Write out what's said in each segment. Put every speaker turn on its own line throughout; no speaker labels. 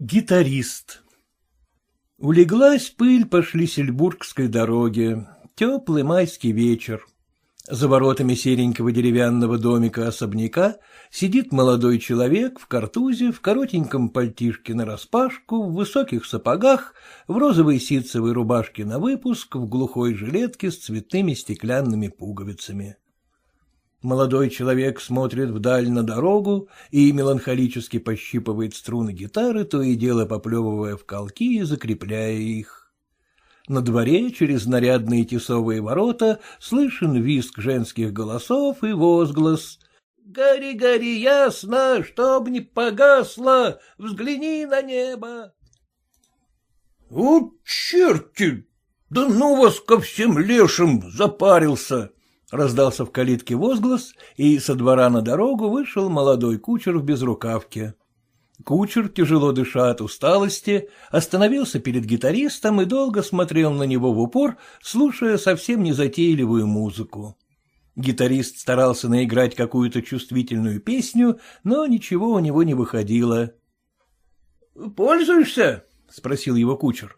Гитарист Улеглась пыль по Шлиссельбургской дороге. Теплый майский вечер. За воротами серенького деревянного домика особняка сидит молодой человек в картузе, в коротеньком пальтишке нараспашку, в высоких сапогах, в розовой ситцевой рубашке на выпуск, в глухой жилетке с цветными стеклянными пуговицами. Молодой человек смотрит вдаль на дорогу и меланхолически пощипывает струны гитары, то и дело поплевывая в колки и закрепляя их. На дворе через нарядные тесовые ворота слышен визг женских голосов и возглас. «Гори, гори, ясно, чтоб не погасло, взгляни на небо!» «О, черти! Да ну вас ко всем лешим запарился!» Раздался в калитке возглас, и со двора на дорогу вышел молодой кучер в безрукавке. Кучер, тяжело дыша от усталости, остановился перед гитаристом и долго смотрел на него в упор, слушая совсем незатейливую музыку. Гитарист старался наиграть какую-то чувствительную песню, но ничего у него не выходило. — Пользуешься? — спросил его кучер. —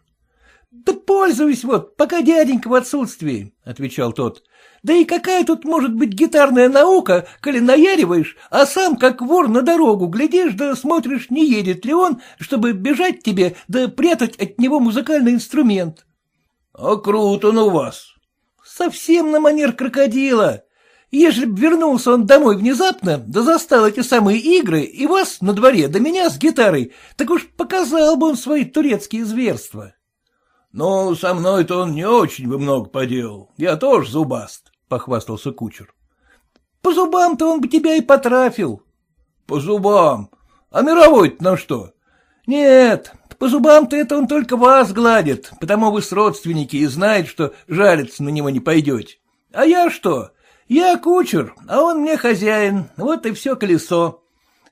пользуюсь вот, пока дяденька в отсутствии, — отвечал тот. Да и какая тут может быть гитарная наука, коли наяриваешь, а сам, как вор на дорогу, глядишь да смотришь, не едет ли он, чтобы бежать тебе да прятать от него музыкальный инструмент. — А круто он у вас. — Совсем на манер крокодила. Ежели б вернулся он домой внезапно, да застал эти самые игры, и вас на дворе, да меня с гитарой, так уж показал бы он свои турецкие зверства. — Ну, со мной-то он не очень бы много поделал, я тоже зубаст похвастался кучер. — По зубам-то он бы тебя и потрафил. — По зубам? А мировой-то на что? — Нет, по зубам-то это он только вас гладит, потому вы с родственники и знает, что жалиться на него не пойдете. А я что? Я кучер, а он мне хозяин, вот и все колесо.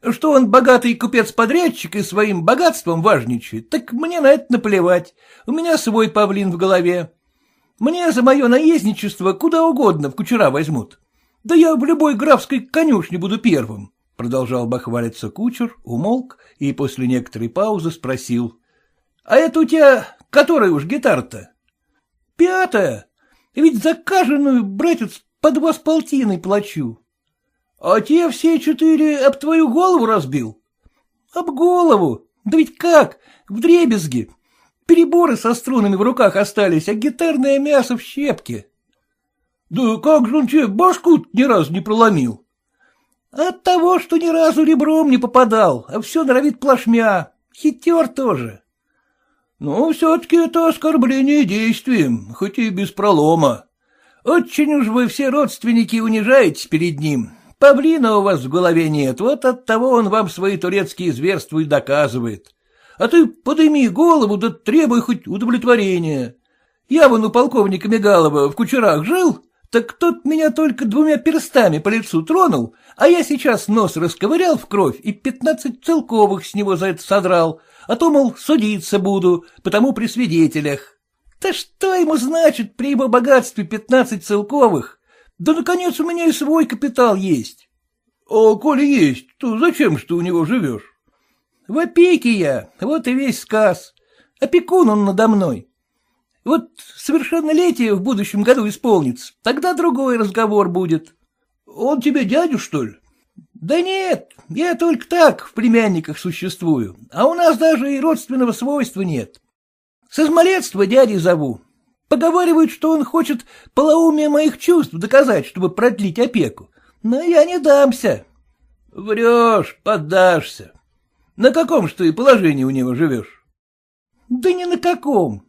Что он богатый купец-подрядчик и своим богатством важничает, так мне на это наплевать. У меня свой павлин в голове. Мне за мое наездничество куда угодно в кучера возьмут. Да я в любой графской конюшне буду первым. Продолжал бахвалиться кучер, умолк и после некоторой паузы спросил. — А это у тебя которая уж гитара-то? — Пятая. Ведь за каждую, братец, по два с полтиной плачу. — А те все четыре об твою голову разбил? — Об голову. Да ведь как? В дребезги. Переборы со струнами в руках остались, а гитарное мясо в щепке. — Да как же он тебе башку ни разу не проломил? — От того, что ни разу ребром не попадал, а все норовит плашмя. Хитер тоже. — Ну, все-таки это оскорбление действием, хоть и без пролома. Очень уж вы все родственники унижаетесь перед ним. Павлина у вас в голове нет, вот от того он вам свои турецкие зверства и доказывает. А ты подыми голову, да требуй хоть удовлетворения. Я вон у полковника Мигалова в кучерах жил, так тот меня только двумя перстами по лицу тронул, а я сейчас нос расковырял в кровь и пятнадцать целковых с него за это содрал, а то, мол, судиться буду, потому при свидетелях. Да что ему значит при его богатстве пятнадцать целковых? Да, наконец, у меня и свой капитал есть. — А коли есть, то зачем что у него живешь? В опеке я, вот и весь сказ. Опекун он надо мной. Вот совершеннолетие в будущем году исполнится, тогда другой разговор будет. Он тебе дядю, что ли? Да нет, я только так в племянниках существую, а у нас даже и родственного свойства нет. С измалетства дяди зову. Поговаривают, что он хочет полоумие моих чувств доказать, чтобы продлить опеку. Но я не дамся. Врешь, поддашься. На каком что и положении у него живешь? — Да ни на каком.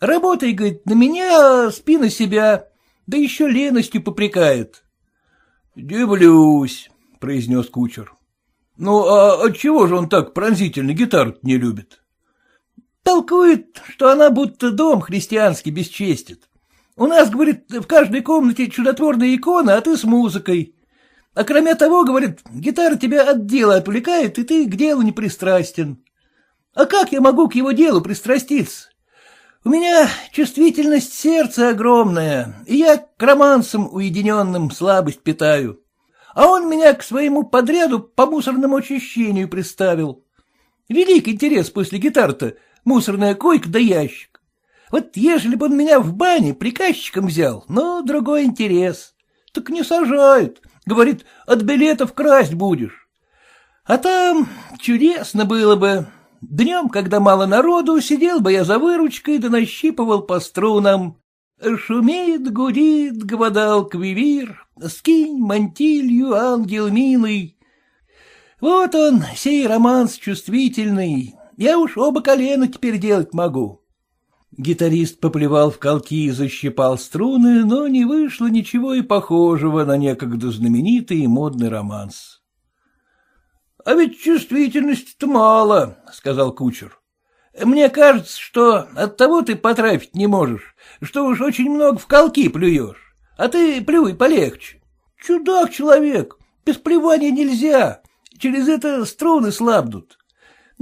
Работай, говорит, на меня, а спи на себя, да еще леностью попрекает. — Дивлюсь, — произнес кучер. — Ну, а отчего же он так пронзительно гитару не любит? — Толкует, что она будто дом христианский бесчестит. У нас, говорит, в каждой комнате чудотворная икона, а ты с музыкой. А кроме того, говорит, гитара тебя от дела отвлекает, и ты к делу не пристрастен. А как я могу к его делу пристраститься? У меня чувствительность сердца огромная, и я к романсам уединенным слабость питаю. А он меня к своему подряду по мусорному очищению приставил. Велик интерес после гитар-то, мусорная койка да ящик. Вот ежели бы он меня в бане приказчиком взял, но другой интерес. Так не сажают. Говорит, от билетов красть будешь. А там чудесно было бы. Днем, когда мало народу, сидел бы я за выручкой да нащипывал по струнам. Шумит, гудит, гвадал квивир, скинь мантилью, ангел милый. Вот он, сей романс чувствительный, я уж оба колена теперь делать могу. Гитарист поплевал в колки и защипал струны, но не вышло ничего и похожего на некогда знаменитый и модный романс. — А ведь чувствительности-то мало, — сказал кучер. — Мне кажется, что от того ты потрафить не можешь, что уж очень много в колки плюешь, а ты плюй полегче. Чудак человек, без плевания нельзя, через это струны слабнут.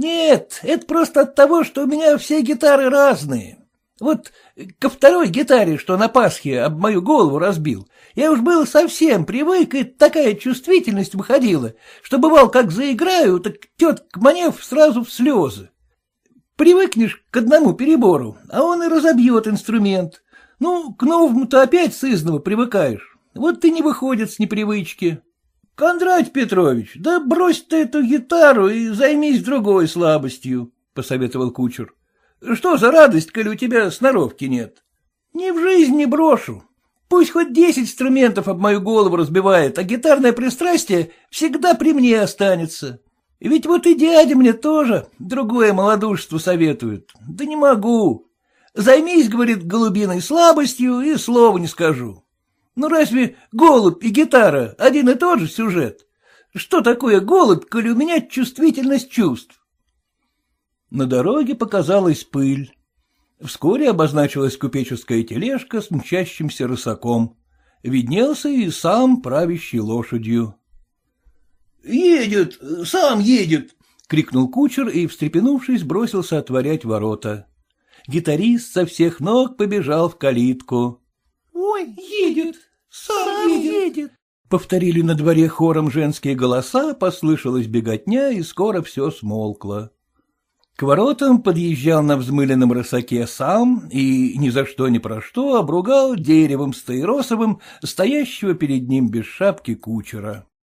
Нет, это просто от того, что у меня все гитары разные. Вот ко второй гитаре, что на Пасхе об мою голову разбил, я уж был совсем привык, и такая чувствительность выходила, что бывал, как заиграю, так тетка Манев сразу в слезы. Привыкнешь к одному перебору, а он и разобьет инструмент. Ну, к новому-то опять сызново привыкаешь. Вот ты не выходит с непривычки. — Кондрать Петрович, да брось ты эту гитару и займись другой слабостью, — посоветовал кучер. Что за радость, коли у тебя сноровки нет? Ни в жизнь не брошу. Пусть хоть десять инструментов об мою голову разбивает, а гитарное пристрастие всегда при мне останется. Ведь вот и дядя мне тоже другое малодушество советует. Да не могу. Займись, говорит, голубиной слабостью, и слова не скажу. Ну разве голубь и гитара один и тот же сюжет? Что такое голубь, коли у меня чувствительность чувств? На дороге показалась пыль. Вскоре обозначилась купеческая тележка с мчащимся рысаком. Виднелся и сам правящий лошадью. — Едет, сам едет! — крикнул кучер и, встрепенувшись, бросился отворять ворота. Гитарист со всех ног побежал в калитку. — Ой, едет, сам, сам едет! едет. Повторили на дворе хором женские голоса, послышалась беготня, и скоро все смолкло. К воротам подъезжал на взмыленном рысаке сам и ни за что ни про что обругал деревом стаиросовым стоящего перед ним без шапки кучера.